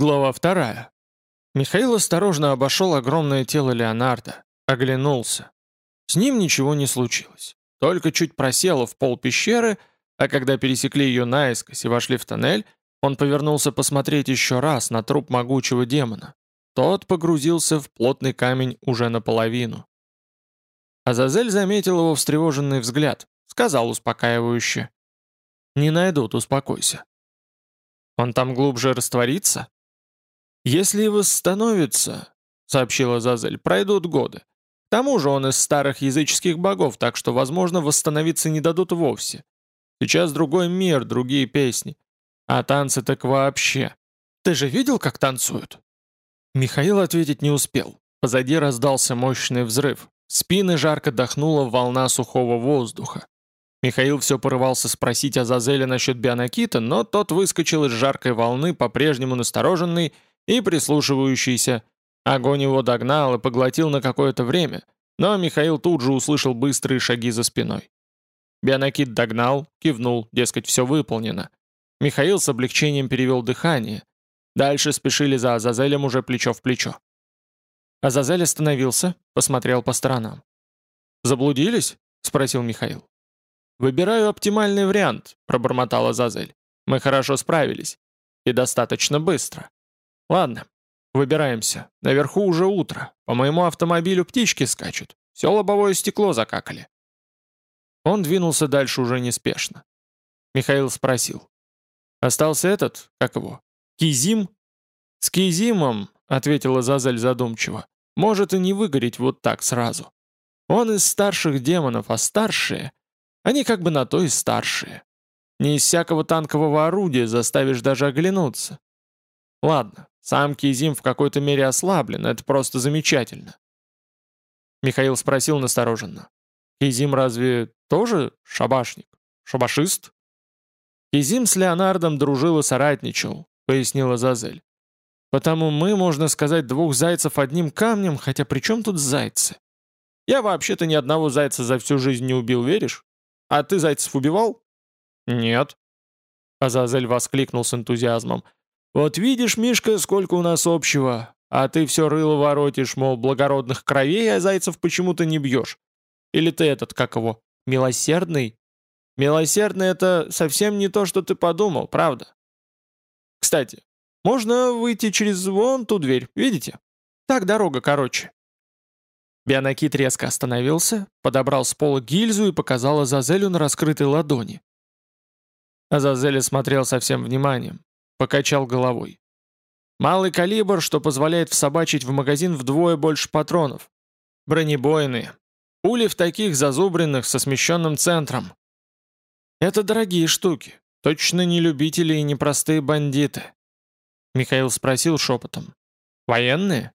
Глава вторая. Михаил осторожно обошел огромное тело Леонардо, оглянулся. С ним ничего не случилось. Только чуть просело в пол пещеры, а когда пересекли ее наискось и вошли в тоннель, он повернулся посмотреть еще раз на труп могучего демона. Тот погрузился в плотный камень уже наполовину. Азазель заметил его встревоженный взгляд, сказал успокаивающе. «Не найдут, успокойся». «Он там глубже растворится?» «Если и восстановится», — сообщила Зазель, — «пройдут годы. К тому же он из старых языческих богов, так что, возможно, восстановиться не дадут вовсе. Сейчас другой мир, другие песни. А танцы так вообще. Ты же видел, как танцуют?» Михаил ответить не успел. Позади раздался мощный взрыв. Спины жарко дохнула волна сухого воздуха. Михаил все порывался спросить о Зазеле насчет Бионакита, но тот выскочил из жаркой волны, по-прежнему настороженный, и прислушивающийся. Огонь его догнал и поглотил на какое-то время, но Михаил тут же услышал быстрые шаги за спиной. Бионакит догнал, кивнул, дескать, все выполнено. Михаил с облегчением перевел дыхание. Дальше спешили за Азазелем уже плечо в плечо. Азазель остановился, посмотрел по сторонам. «Заблудились?» — спросил Михаил. «Выбираю оптимальный вариант», — пробормотал Азазель. «Мы хорошо справились. И достаточно быстро. Ладно, выбираемся. Наверху уже утро. По моему автомобилю птички скачут. Все лобовое стекло закакали. Он двинулся дальше уже неспешно. Михаил спросил. «Остался этот? Как его? Кизим?» «С Кизимом», — ответила Зазель задумчиво, — «может и не выгореть вот так сразу. Он из старших демонов, а старшие, они как бы на то и старшие. Не из всякого танкового орудия заставишь даже оглянуться. Ладно, сам Кизим в какой-то мере ослаблен, это просто замечательно. Михаил спросил настороженно. Кизим разве тоже шабашник? Шабашист? Кизим с Леонардом дружил и соратничал, пояснила Зазель. Потому мы, можно сказать, двух зайцев одним камнем, хотя при чем тут зайцы? Я вообще-то ни одного зайца за всю жизнь не убил, веришь? А ты зайцев убивал? Нет. Азазель воскликнул с энтузиазмом. «Вот видишь, Мишка, сколько у нас общего, а ты все рыло воротишь, мол, благородных кровей, а зайцев почему-то не бьешь. Или ты этот, как его, милосердный? Милосердный — это совсем не то, что ты подумал, правда? Кстати, можно выйти через вон ту дверь, видите? Так дорога короче». Бионакит резко остановился, подобрал с пола гильзу и показал Азазелю на раскрытой ладони. Азазель смотрел со всем вниманием. Покачал головой. Малый калибр, что позволяет всобачить в магазин вдвое больше патронов. Бронебойные. Пули в таких зазубренных со смещенным центром. Это дорогие штуки. Точно не любители и не простые бандиты. Михаил спросил шепотом. «Военные?»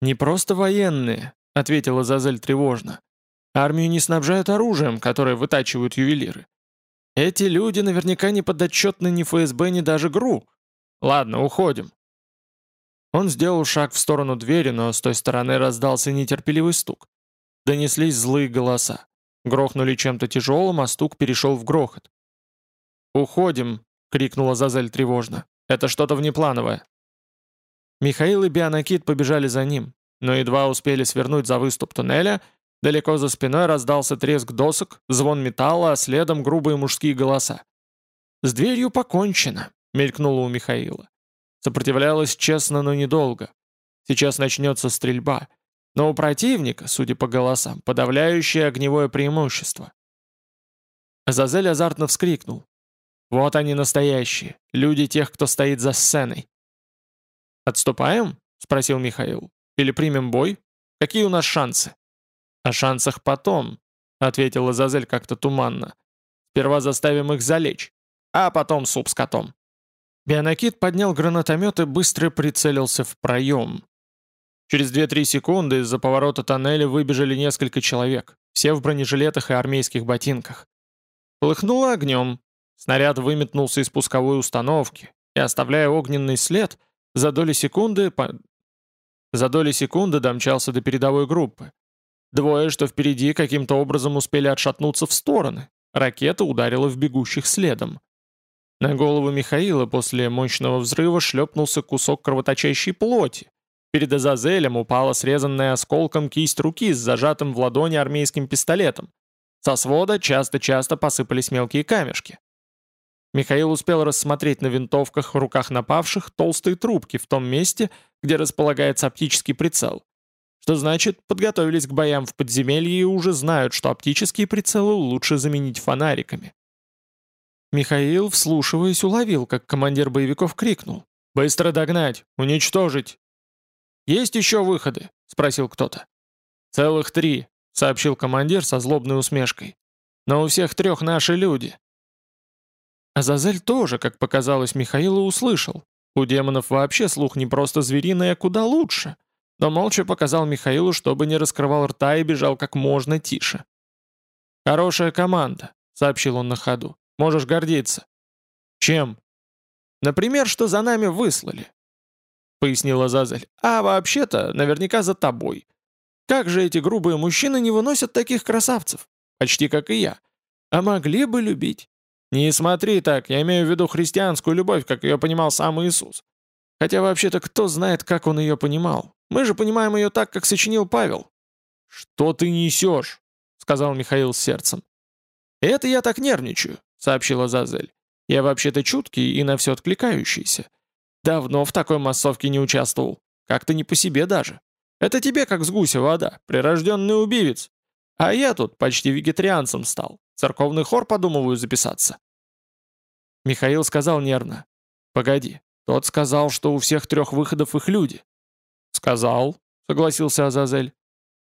«Не просто военные», — ответила Зазель тревожно. «Армию не снабжают оружием, которое вытачивают ювелиры. Эти люди наверняка не подотчетны ни ФСБ, ни даже ГРУ. Ладно, уходим». Он сделал шаг в сторону двери, но с той стороны раздался нетерпеливый стук. Донеслись злые голоса. Грохнули чем-то тяжелым, а стук перешел в грохот. «Уходим!» — крикнула Зазель тревожно. «Это что-то внеплановое». Михаил и Бианакит побежали за ним, но едва успели свернуть за выступ туннеля, далеко за спиной раздался треск досок, звон металла, а следом грубые мужские голоса. «С дверью покончено», мелькнуло у Михаила. Сопротивлялась честно, но недолго. Сейчас начнется стрельба. Но у противника, судя по голосам, подавляющее огневое преимущество. Азазель азартно вскрикнул. «Вот они настоящие, люди тех, кто стоит за сценой». «Отступаем?» — спросил Михаил. «Или примем бой? Какие у нас шансы?» «О шансах потом», — ответила Азазель как-то туманно. «Сперва заставим их залечь, а потом суп с котом». Бионакит поднял гранатомет и быстро прицелился в проем. Через 2-3 секунды из-за поворота тоннеля выбежали несколько человек, все в бронежилетах и армейских ботинках. Полыхнуло огнем, снаряд выметнулся из пусковой установки, и, оставляя огненный след, за доли секунды, по... за доли секунды домчался до передовой группы. Двое, что впереди, каким-то образом успели отшатнуться в стороны. Ракета ударила в бегущих следом. На голову Михаила после мощного взрыва шлепнулся кусок кровоточащей плоти. Перед Азазелем упала срезанная осколком кисть руки с зажатым в ладони армейским пистолетом. Со свода часто-часто посыпались мелкие камешки. Михаил успел рассмотреть на винтовках в руках напавших толстые трубки в том месте, где располагается оптический прицел. Что значит, подготовились к боям в подземелье и уже знают, что оптические прицелы лучше заменить фонариками. Михаил, вслушиваясь, уловил, как командир боевиков крикнул. «Быстро догнать! Уничтожить!» «Есть еще выходы?» — спросил кто-то. «Целых три», — сообщил командир со злобной усмешкой. «Но у всех трех наши люди». Азазель тоже, как показалось Михаилу, услышал. У демонов вообще слух не просто звериный, а куда лучше. Но молча показал Михаилу, чтобы не раскрывал рта и бежал как можно тише. «Хорошая команда», — сообщил он на ходу. Можешь гордиться». «Чем?» «Например, что за нами выслали», — пояснила Зазель. «А вообще-то, наверняка за тобой. Как же эти грубые мужчины не выносят таких красавцев? Почти как и я. А могли бы любить. Не смотри так, я имею в виду христианскую любовь, как ее понимал сам Иисус. Хотя вообще-то кто знает, как он ее понимал. Мы же понимаем ее так, как сочинил Павел». «Что ты несешь?» — сказал Михаил с сердцем. «Это я так нервничаю сообщила Зазель. «Я вообще-то чуткий и на все откликающийся. Давно в такой массовке не участвовал. Как-то не по себе даже. Это тебе как с гуся вода, прирожденный убивец. А я тут почти вегетарианцем стал. Церковный хор подумываю записаться». Михаил сказал нервно. «Погоди, тот сказал, что у всех трех выходов их люди». «Сказал», — согласился Азазель.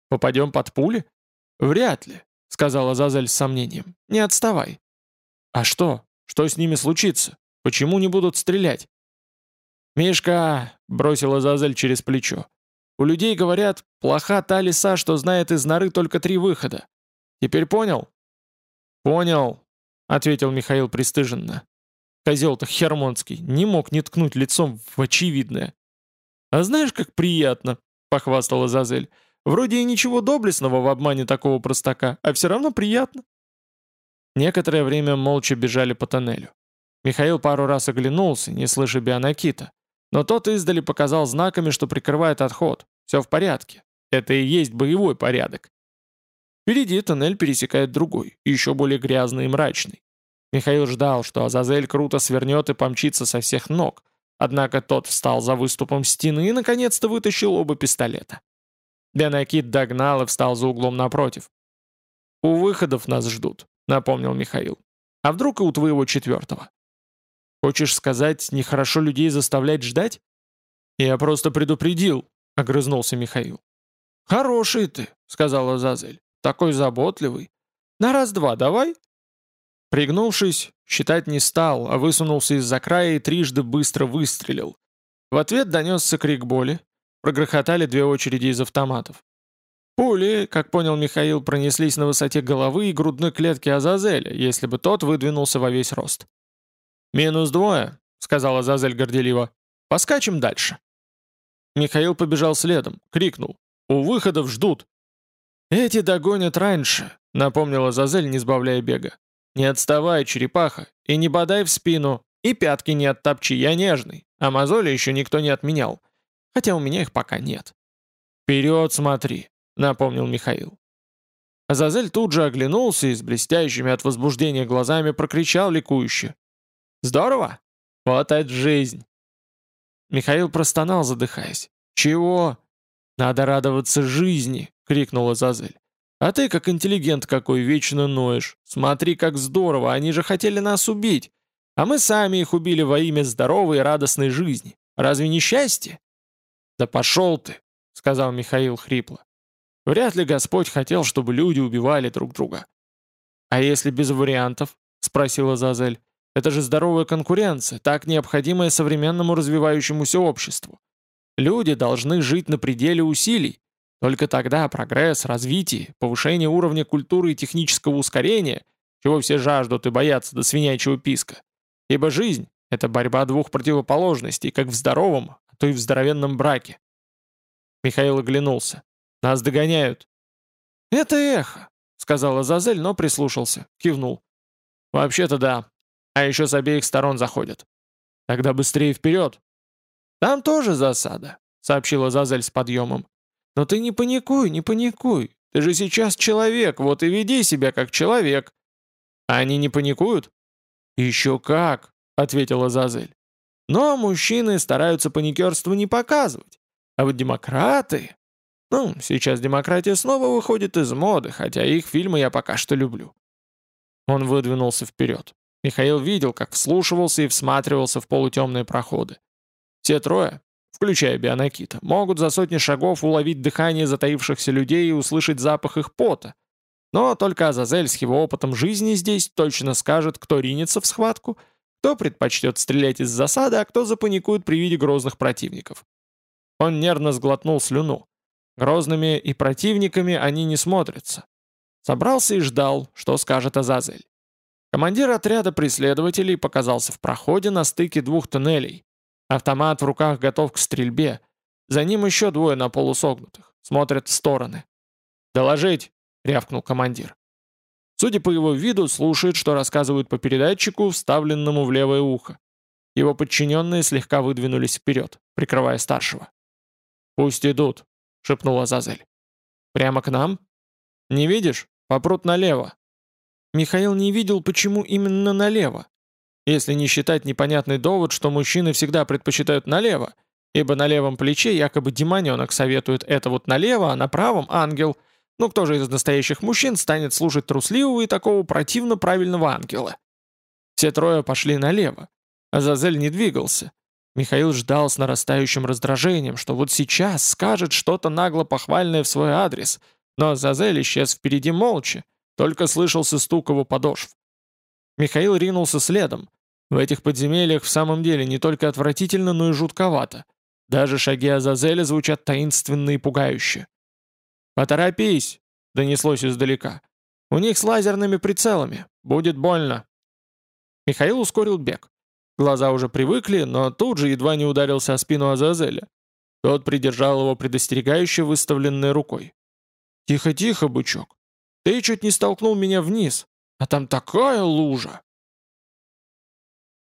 «Попадем под пули?» «Вряд ли», — сказал Азазель с сомнением. «Не отставай. «А что? Что с ними случится? Почему не будут стрелять?» «Мишка!» — бросила Зазель через плечо. «У людей, говорят, плоха та лиса, что знает из норы только три выхода. Теперь понял?» «Понял», — ответил Михаил пристыженно. Козел-то Хермонский не мог не ткнуть лицом в очевидное. «А знаешь, как приятно», — похвастала Зазель. «Вроде и ничего доблестного в обмане такого простака, а все равно приятно». Некоторое время молча бежали по тоннелю. Михаил пару раз оглянулся, не слыша Бионакита. Но тот издали показал знаками, что прикрывает отход. Все в порядке. Это и есть боевой порядок. Впереди тоннель пересекает другой, еще более грязный и мрачный. Михаил ждал, что Азазель круто свернет и помчится со всех ног. Однако тот встал за выступом стены и наконец-то вытащил оба пистолета. Бионакит догнал и встал за углом напротив. «У выходов нас ждут», — напомнил Михаил. «А вдруг и у твоего четвертого?» «Хочешь сказать, нехорошо людей заставлять ждать?» «Я просто предупредил», — огрызнулся Михаил. «Хороший ты», — сказала Зазель. «Такой заботливый. На раз-два давай». Пригнувшись, считать не стал, а высунулся из-за края и трижды быстро выстрелил. В ответ донесся крик боли. Прогрохотали две очереди из автоматов. Пули, как понял Михаил, пронеслись на высоте головы и грудной клетки Азазеля, если бы тот выдвинулся во весь рост. «Минус двое», — сказал Азазель горделиво. «Поскачем дальше». Михаил побежал следом, крикнул. «У выходов ждут». «Эти догонят раньше», — напомнил Азазель, не сбавляя бега. «Не отставай, черепаха, и не бодай в спину, и пятки не оттопчи, я нежный, а мозоли еще никто не отменял, хотя у меня их пока нет». «Вперед смотри, — напомнил Михаил. Азазель тут же оглянулся и с блестящими от возбуждения глазами прокричал ликующе. «Здорово! Вот это жизнь!» Михаил простонал, задыхаясь. «Чего?» «Надо радоваться жизни!» — крикнула Азазель. «А ты, как интеллигент какой, вечно ноешь. Смотри, как здорово, они же хотели нас убить. А мы сами их убили во имя здоровой и радостной жизни. Разве не счастье?» «Да пошел ты!» — сказал Михаил хрипло. Вряд ли Господь хотел, чтобы люди убивали друг друга. «А если без вариантов?» — спросила Зазель. «Это же здоровая конкуренция, так необходимая современному развивающемуся обществу. Люди должны жить на пределе усилий. Только тогда прогресс, развитие, повышение уровня культуры и технического ускорения, чего все жаждут и боятся до свинячьего писка. Ибо жизнь — это борьба двух противоположностей, как в здоровом, то и в здоровенном браке». Михаил оглянулся. Нас догоняют». «Это эхо», — сказала Зазель, но прислушался, кивнул. «Вообще-то да. А еще с обеих сторон заходят. Тогда быстрее вперед. Там тоже засада, сообщила Зазель с подъемом. Но ты не паникуй, не паникуй. Ты же сейчас человек, вот и веди себя как человек. А они не паникуют? Еще как, ответила Зазель. Но мужчины стараются паникерство не показывать. А вот демократы... Ну, сейчас демократия снова выходит из моды, хотя их фильмы я пока что люблю. Он выдвинулся вперед. Михаил видел, как вслушивался и всматривался в полутемные проходы. Все трое, включая Бионакита, могут за сотни шагов уловить дыхание затаившихся людей и услышать запах их пота. Но только Азазель с его опытом жизни здесь точно скажет, кто ринется в схватку, кто предпочтет стрелять из засады, а кто запаникует при виде грозных противников. Он нервно сглотнул слюну. Грозными и противниками они не смотрятся. Собрался и ждал, что скажет Азазель. Командир отряда преследователей показался в проходе на стыке двух туннелей. Автомат в руках готов к стрельбе. За ним еще двое на полусогнутых. Смотрят в стороны. «Доложить!» — рявкнул командир. Судя по его виду, слушает, что рассказывают по передатчику, вставленному в левое ухо. Его подчиненные слегка выдвинулись вперед, прикрывая старшего. «Пусть идут», — шепнула Зазель. «Прямо к нам?» «Не видишь? Попрут налево». Михаил не видел, почему именно налево. Если не считать непонятный довод, что мужчины всегда предпочитают налево, ибо на левом плече якобы демоненок советует это вот налево, а на правом ангел. Ну кто же из настоящих мужчин станет слушать трусливого и такого противно правильного ангела? Все трое пошли налево. Азазель не двигался. Михаил ждал с нарастающим раздражением, что вот сейчас скажет что-то нагло похвальное в свой адрес, но Зазель исчез впереди молча, только слышался стук его подошв. Михаил ринулся следом. В этих подземельях в самом деле не только отвратительно, но и жутковато. Даже шаги Азазеля звучат таинственно и пугающе. «Поторопись!» — донеслось издалека. «У них с лазерными прицелами. Будет больно». Михаил ускорил бег. Глаза уже привыкли, но тут же едва не ударился о спину Азазеля. Тот придержал его предостерегающе выставленной рукой. «Тихо-тихо, бычок. Ты чуть не столкнул меня вниз, а там такая лужа!»